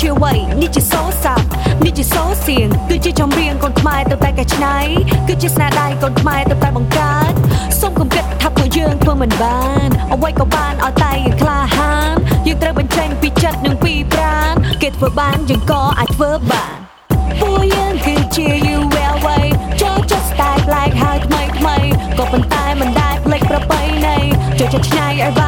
ជាអ្វីនេះជាសូសាប់នេះជាសូសៀងគឺជាចំរៀងកូនខ្មែរទៅតែកែច្នៃគឺជាស្នាដៃកូនខ្មែរទៅតែបង្កើតសូមកុំគិតថាពួកយើងធ្វើមិនបានអ្វីក៏បានឲ្យតែយើងក្លាហានយើងត្រូវបញ្ចេញពីចិត្តនិងពីប្រាណគេធ្វើបានយើងក៏អាចធ្វើបានពួកយើងគឺជា you well way ចូលចិត្ត style like ហើយថ្មីថ្មីក៏ប៉ុន្តែមិនដែលភ្លេចប្រពៃណីចូលចិត្តឆ្នៃឲ្យបាន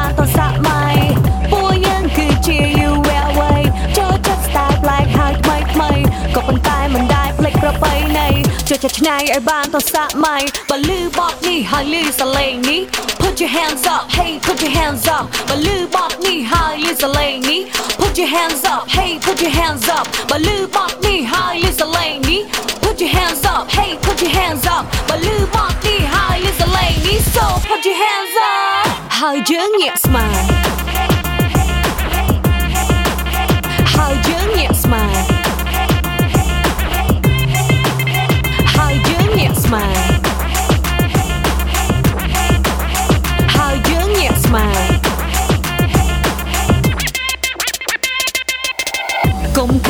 ចូលចិត្តឆ្នៃឲ្យបានតសម័យបើលឺបទនេះហើយលឺសលេងនេះ Put your hands up hey put your hands up បើលឺបទនេះហើយលឺសលេងនេះ Put your hands up hey put your hands up បើលឺបទនេះហើយលឺសលេងនេះ Put your hands up hey put your hands up បើលឺបទនេះហើយលឺសលេងនេះ So put your hands up ហើយយើងញាក់ស្មា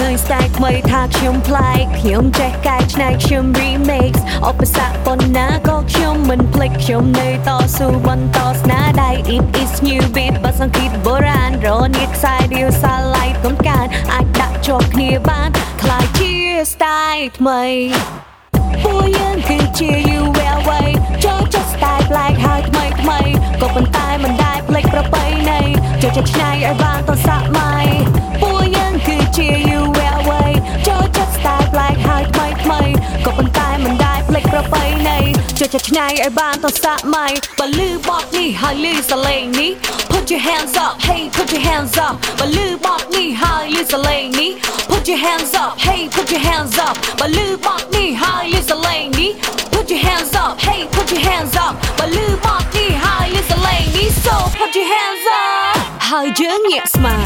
ឃើញ style ថ្មីថាខ្ញុំប្លែកខ្ញុំចេះកែច្នៃខ្ញុំ remix ឧបសគ្គប៉ុណ្ណាក៏ខ្ញុំមិនភ្លេចខ្ញុំនៅតស៊ូបន្តស្នាដៃ it is new beat បើសង្កេតបុរាណរនាតខ្សែរាវសាឡៃកុំកានអាចដាក់ជាប់គ្នាបានខ្លាយជា style ថ្មីពួកយើងគឺជា you well way ចូលចិត្ត style ប្លែកហើយថ្មីថ្មីក៏ប៉ុន្តែមិនដែលភ្លេចប្រពៃណីចូលចិត្តឆ្នៃឲ្យបានតស ចូលចិត្តឆ្នៃឲ្យបានតសម័យបើលឺបទនេះហើយលឺសលេងនេះ Put your hands up hey put your hands up បើលឺបទនេះហើយលឺសលេងនេះ Put your hands up hey put your hands up បើលឺបទនេះហើយលឺសលេងនេះ Put your hands up hey put your hands up បើលឺបទនេះហើយលឺសលេងនេះ So put your hands up ហើយយើងញាក់ស្មា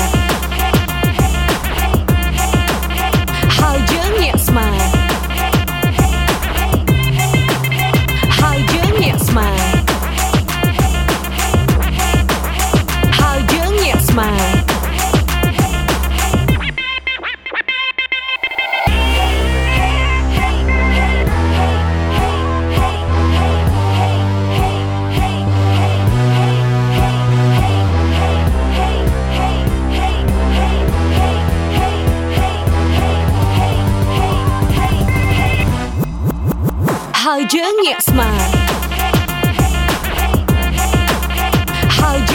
Hajjania's smile. Hajjania's